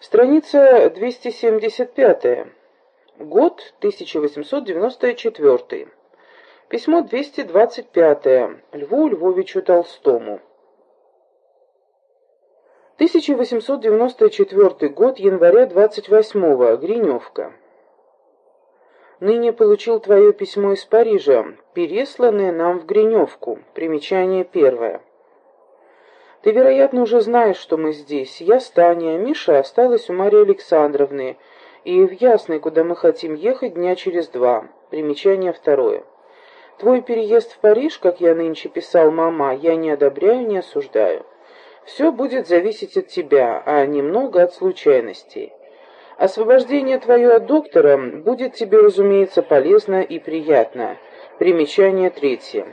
Страница 275. Год 1894. Письмо 225. Льву Львовичу Толстому. 1894 год, января 28-го, Гриневка. Ныне получил твое письмо из Парижа, пересланное нам в Гриневку. Примечание первое. Ты, вероятно, уже знаешь, что мы здесь. Я с Таней, а Миша осталась у Марии Александровны, и в Ясной, куда мы хотим ехать дня через два. Примечание второе. Твой переезд в Париж, как я нынче писал мама, я не одобряю, не осуждаю. Все будет зависеть от тебя, а немного от случайностей. Освобождение твое от доктора будет тебе, разумеется, полезно и приятно. Примечание третье.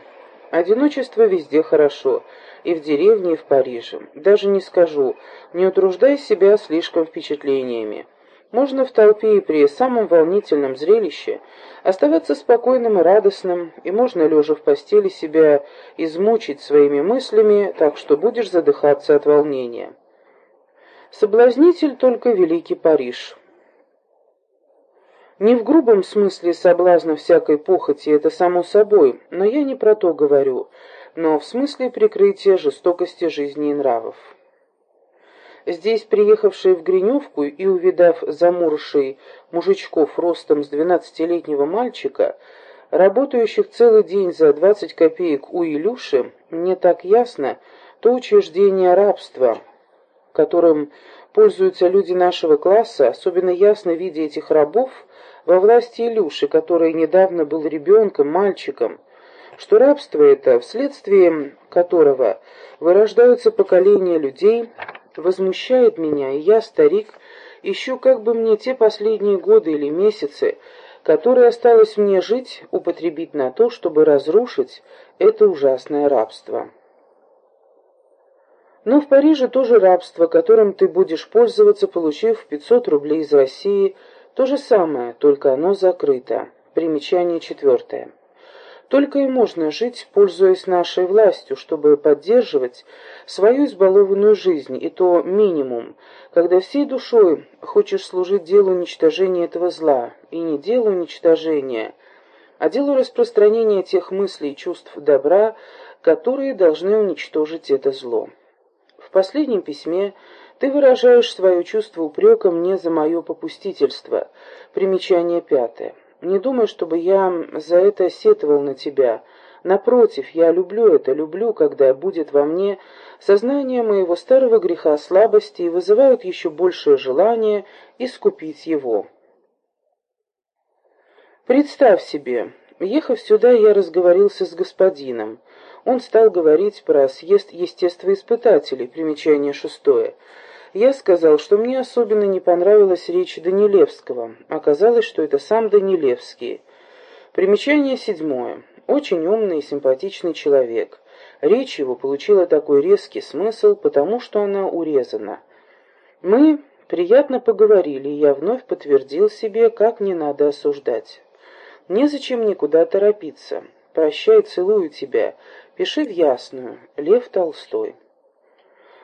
Одиночество везде хорошо, и в деревне, и в Париже. Даже не скажу, не утруждай себя слишком впечатлениями. Можно в толпе и при самом волнительном зрелище оставаться спокойным и радостным, и можно, лежа в постели, себя измучить своими мыслями, так что будешь задыхаться от волнения. Соблазнитель только великий Париж. Не в грубом смысле соблазна всякой похоти, это само собой, но я не про то говорю, но в смысле прикрытия жестокости жизни и нравов. Здесь, приехавшие в Гриневку и увидав замурший мужичков ростом с двенадцатилетнего мальчика, работающих целый день за двадцать копеек у Илюши, мне так ясно то учреждение рабства, которым пользуются люди нашего класса, особенно ясно видя этих рабов во власти Илюши, который недавно был ребенком, мальчиком, что рабство это, вследствие которого вырождаются поколения людей, возмущает меня, и я, старик, ищу как бы мне те последние годы или месяцы, которые осталось мне жить, употребить на то, чтобы разрушить это ужасное рабство. Но в Париже тоже рабство, которым ты будешь пользоваться, получив 500 рублей из России, то же самое, только оно закрыто. Примечание четвертое. Только и можно жить, пользуясь нашей властью, чтобы поддерживать свою избалованную жизнь, и то минимум, когда всей душой хочешь служить делу уничтожения этого зла, и не делу уничтожения, а делу распространения тех мыслей и чувств добра, которые должны уничтожить это зло. В последнем письме ты выражаешь свое чувство упрека мне за мое попустительство. Примечание пятое. Не думай, чтобы я за это сетовал на тебя. Напротив, я люблю это, люблю, когда будет во мне сознание моего старого греха слабости и вызывают еще большее желание искупить его. Представь себе, ехав сюда, я разговорился с господином. Он стал говорить про съезд естествоиспытателей, примечание шестое. Я сказал, что мне особенно не понравилась речь Данилевского. Оказалось, что это сам Данилевский. Примечание седьмое. Очень умный и симпатичный человек. Речь его получила такой резкий смысл, потому что она урезана. Мы приятно поговорили, и я вновь подтвердил себе, как не надо осуждать. Незачем никуда торопиться. Прощай, целую тебя. Пиши в ясную. Лев Толстой.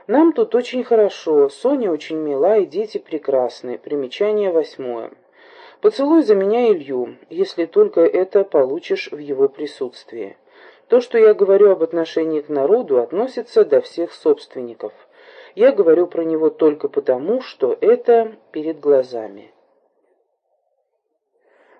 Нам тут очень хорошо. Соня очень мила и дети прекрасные. Примечание восьмое. Поцелуй за меня Илью, если только это получишь в его присутствии. То, что я говорю об отношении к народу, относится до всех собственников. Я говорю про него только потому, что это перед глазами.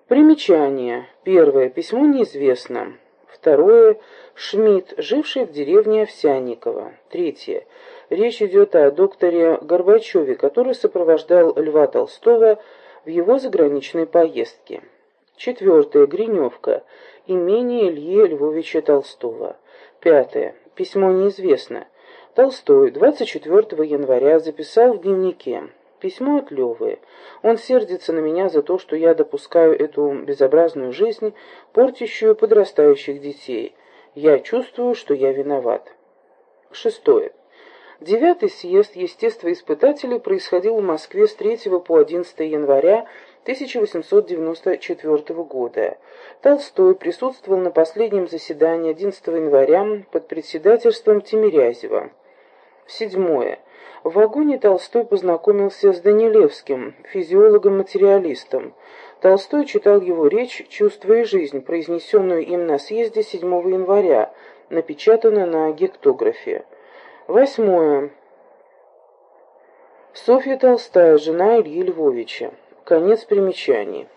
Примечание. Первое. Письмо неизвестно. Второе. Шмидт, живший в деревне Овсянниково. Третье. Речь идет о докторе Горбачеве, который сопровождал Льва Толстого в его заграничной поездке. Четвертое. Гриневка. Имение Ильи Львовича Толстого. Пятое. Письмо неизвестно. Толстой 24 января записал в дневнике. Письмо от Левы. Он сердится на меня за то, что я допускаю эту безобразную жизнь, портящую подрастающих детей. Я чувствую, что я виноват. Шестое. Девятый съезд естествоиспытателей происходил в Москве с 3 по 11 января 1894 года. Толстой присутствовал на последнем заседании 11 января под председательством Тимирязева. Седьмое. В вагоне Толстой познакомился с Данилевским, физиологом-материалистом. Толстой читал его речь «Чувство и жизнь», произнесенную им на съезде 7 января, напечатанную на гектографе. Восьмое. Софья Толстая, жена Ильи Львовича. Конец примечаний.